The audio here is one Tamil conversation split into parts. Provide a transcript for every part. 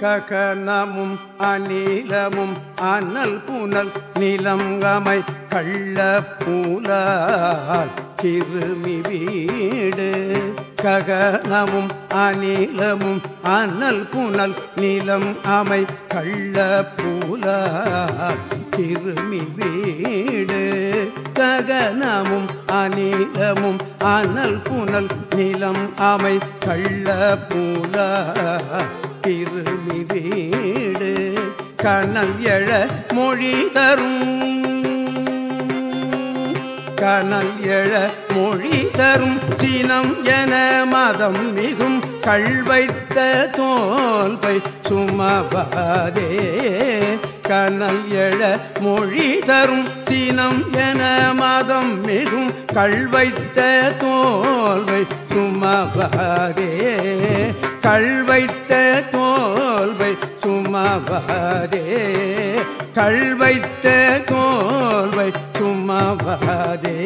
ககனமும் அநிலமும் அனல் புனல் நிலங்கமை கள்ள பூலால் திருமி வீடு. ககனமும் அநிலமும் அனல் புனல் நிலம் அமை கள்ள பூலால் திருமி வீடு. ககனமும் அநிலமும் அனல் புனல் நிலம் அமை கள்ள பூலால் திருமி வீடு கனல் எழ மொழி தரும். கனல் எழ மொழி தரும். சினம் என மதம் மிகும் கள்வைத்த தோல்பை சுமபாதே. கனல் எழ மொழி தரும். சினம் என மதம் மிகும் கள்வைத்த தோல்வை சுமபாதே. கள்வைத்த சுமவாதே கள் வைத்த தோல்வை சுமபாதே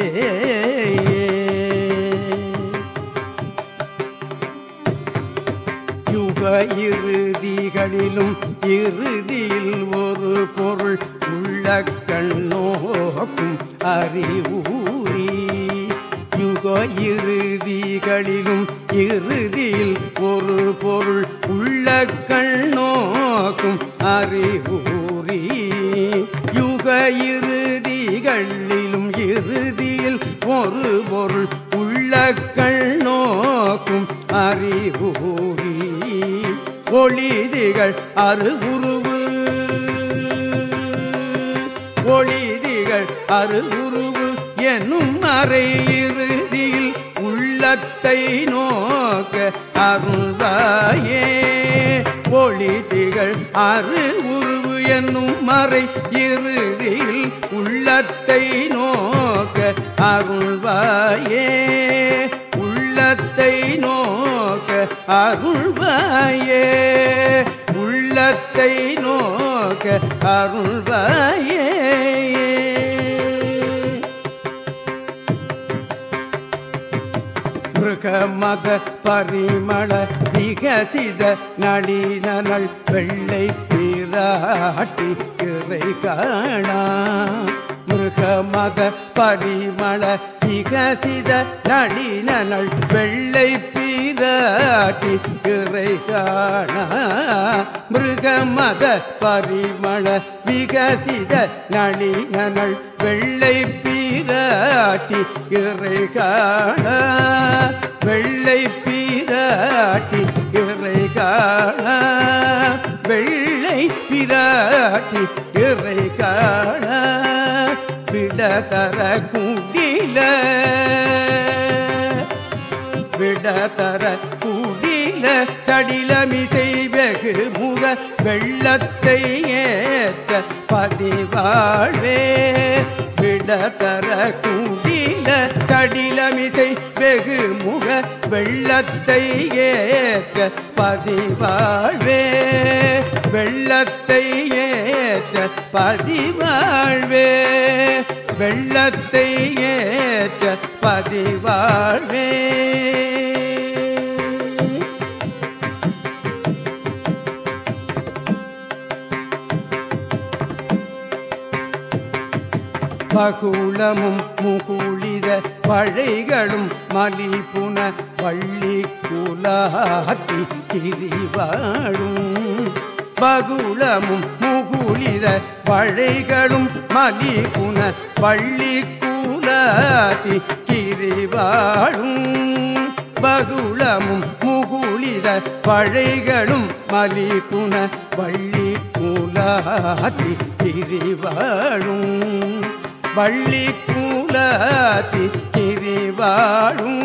யுக இறுதிகளிலும் இறுதியில் ஒரு பொருள் உள்ள கண்ணோக்கும் அறிவூரி யுக இறுதிகளிலும் இறுதியில் ஒரு பொருள் உள்ள கண்ணோக்கும் அறிவூரி யுக கண்ணிலும் இறுதியில் ஒரு பொருள் உள்ள கண்ணோக்கும் அறிவூரி ஒளிதிகள் அருகுருவு ஒளிதிகள் அருகுருவு என்னும் அறை இறுதியில் உள்ளத்தை நோக்க அருள்வாயே. ஒளிதிகள் அரு உருவு என்னும் மறை இறுதியில் உள்ளத்தை நோக்க அருள்வாயே. உள்ளத்தை நோக்க அருள்வாயே. உள்ளத்தை நோக்க அருள்வாயே. மக பரிமள விகசித நளினல் வெள்ளை பிராட்டி கிரை காணா. மிருகமத பரிமள விகசித நளினல் வெள்ளை பிராட்டி கிரை காணா. மிருகமத பரிமள விகசித நளினல் வெள்ளை பீராட்டி இறை காணா. வெள்ளை பீராட்டி இறை காண வெள்ளை பிராட்டி இறை காண விடதர குடில விடதர குடில சடிலமிசை வெகு முக வெள்ளத்தை ஏற்ற பதிவாழ்வே விடதர நீல சடிலமிசை வெகு முக வெள்ளத்தை ஏற்ற பதிவாழ்வே. வெள்ளத்தை ஏற்ற பதிவாழ்வே. வெள்ளத்தை ஏற்ற பதிவாழ்வே. பகுளமும் முகுளித பழைகளும் மலிபுன பள்ளி குலாத்தி திரிவாழும். பகுளமும் முகுளித பழைகளும் மலிபுன பள்ளி குலாத்தி திரிவாழும். பகுளமும் முகுளித பழைகளும் மலிபுன பள்ளி குலாத்தி திரிவாழும். வள்ளி கூலாத்தி திரிவாழும்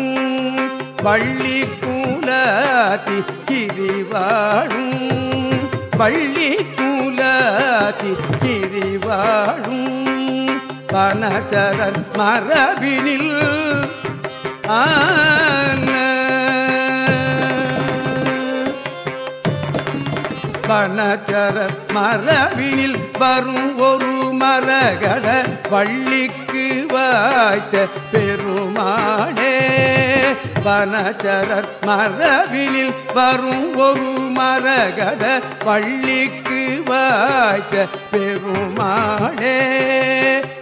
வள்ளி கூலாத்தி திரிவாழும் வள்ளி கூலாத்தி திரிவாழும் பனச்சரர் மரபினில் ஆன பனச்சர மரபினில் வரும் ஒரு மரகத வள்ளிக்கு வாய்த்த பெருமாளே வனச்சரர் மரபினில் வரும் ஒரு மரகத வள்ளிக்கு வாய்த்த பெருமாளே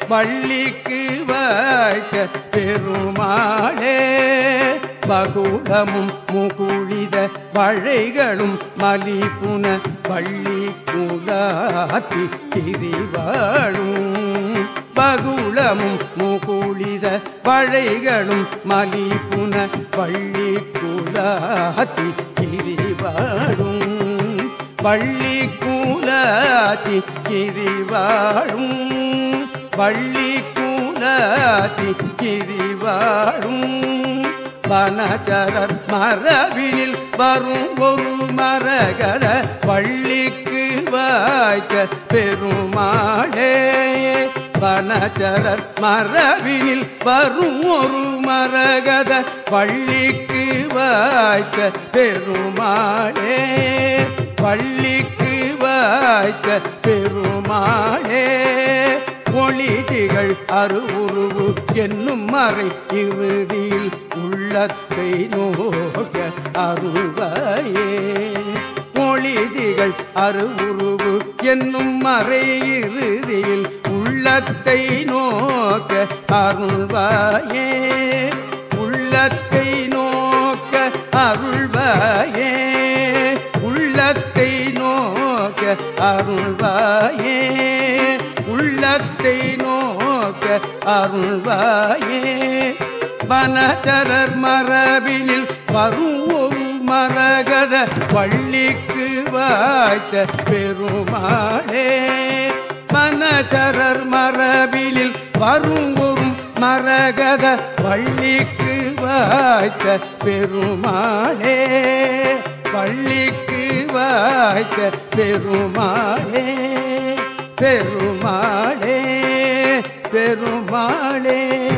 வள்ளிக்கு வாய்த்த பெருமாளே பகுடமும் முகுழித வழைகளும் மலிபுன வள்ளி குலாத்தி திரிவாழும் பகுளமும் முகுழித வழைகளும் மலிபுன பள்ளி குலாத்தி திரிவாழும் பள்ளி கூலாத்தி திரிவாழும் பள்ளி கூலாத்தி திரிவாழும் வனச்சரர் மரபினில் வரும் ஒரு மரகர பள்ளிக்கு வாய்க்க பெருமாளே. வனச்சரர் மரபினில் வரும் ஒரு மரகத பள்ளிக்கு வாய்க்க பெருமாளே. பள்ளிக்கு வாய்க்க பெருமாளே. ஒளிதிகள் அருவுருவு என்னும் மறை இறுதியில் உள்ளத்தை நோக்க அருள்வாயே. மொழிதிகள் அருவுருவு என்னும் மறை இறுதியில் உள்ளத்தை நோக்க அருள்வாயே. உள்ளத்தை நோக்க அருள்வாயே. உள்ளத்தை நோக்க அருள்வாயே. உள்ளத்தை நோக்க அருள்வாயே. வனச்சரர் மரபினில் வரும் ஒரு மரகத பள்ளிக்கு வாய்த்த பெருமாளே. வனச்சரர் மரபினில் வரும் ஒரு மரகத பள்ளிக்கு வாய்த்த பெருமாளே. பள்ளிக்கு வாய்த்த பெருமாளே பெருமாளே பெருமாளே.